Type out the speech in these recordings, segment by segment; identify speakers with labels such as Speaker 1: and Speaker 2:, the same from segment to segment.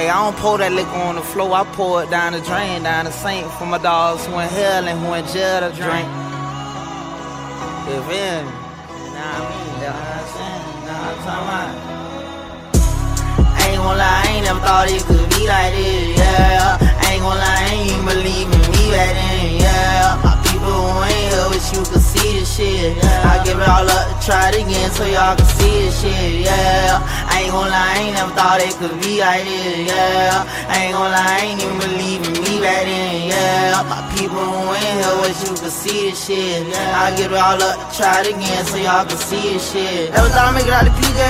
Speaker 1: Hey, I don't pour that liquor on the floor, I pour it down the drain, down the sink for my dogs who in hell and who in jail to drink. You feel me? Nah, I mean, what I'm saying? What I'm talking about? I ain't gon' lie, I ain't never thought it could be like this, yeah. I ain't gon' lie, I ain't believe in me back then, yeah. My people who ain't here, wish you could see this shit. I give it all up try it again so y'all can see this shit, yeah. I ain't gon' lie, I ain't never thought it could be like this, yeah. I ain't gon' lie, I ain't even believe in me back then, yeah. My people who ain't here, wish you could see this shit. yeah. I give it all up try it again so y'all can see this shit. Never thought I'd make it out of PJ.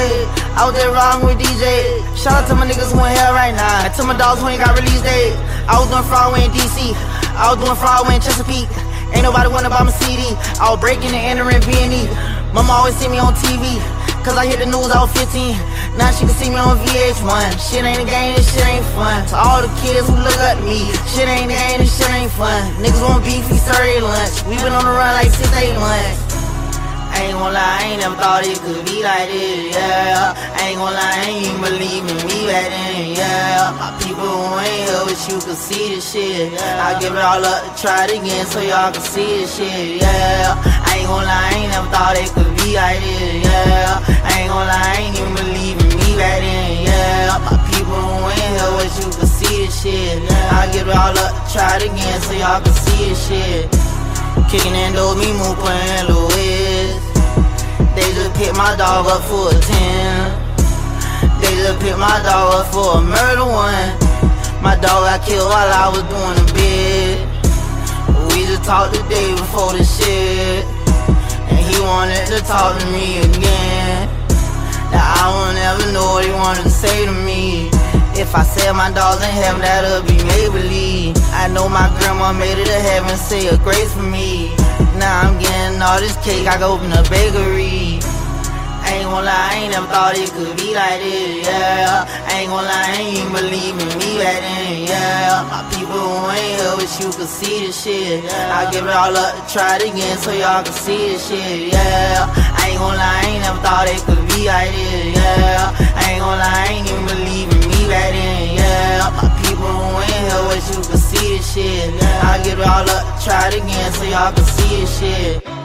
Speaker 1: Out there riding with DJ. Shout out to my niggas who in here right now. And to my dogs who ain't got release date. I was doing fraud in DC. I was doing fraud in Chesapeake. Ain't nobody wanna buy my CD. I was breaking and entering B&E. Mama always see me on TV. Cause I hear the news, I was 15. Now she can see me on VH1. Shit ain't a game, this shit ain't fun. To all the kids who look up to me, shit ain't a game, this shit ain't fun. Niggas want beef, we serve lunch. We been on the run like six, eight months. I ain't gon' lie, I ain't never thought it could be like this, yeah. I ain't gon' lie, I ain't even believe in me back then, yeah. My people who ain't here, wish you could see this shit. I give it all up to try it again so y'all can see this shit, yeah. I ain't gon' lie, I ain't never thought it could be like this, yeah. I ain't gon' lie, I ain't even believe in me back then, yeah. My people who ain't here, wish you could see this shit. I give it all up try it again so y'all can see this shit. Kicking in those me move playing Louis. They just picked my dog up for a 10. They just picked my dog up for a murder one. My dog got killed while I was doing a bid. We just talked the day before the talk to me again. Now I won't ever know what he wanted to say to me. If I said my dog's in heaven, that'll be Maybelline. I know my grandma made it to heaven, say a grace for me. Now I'm getting all this cake, I go open a bakery. I ain't gon' lie, I ain't never thought it could be like this, yeah. I ain't gon' lie, I ain't believe in me back then, yeah. My people who ain't here, wish you could see this shit. I give it all up to try it again so y'all can see this shit, yeah. Thought it could be like this, yeah. I ain't gon' lie, I ain't even believe in me back then, yeah. My people who ain't here, wish you could see this shit. I give it all up try it again so y'all can see this shit.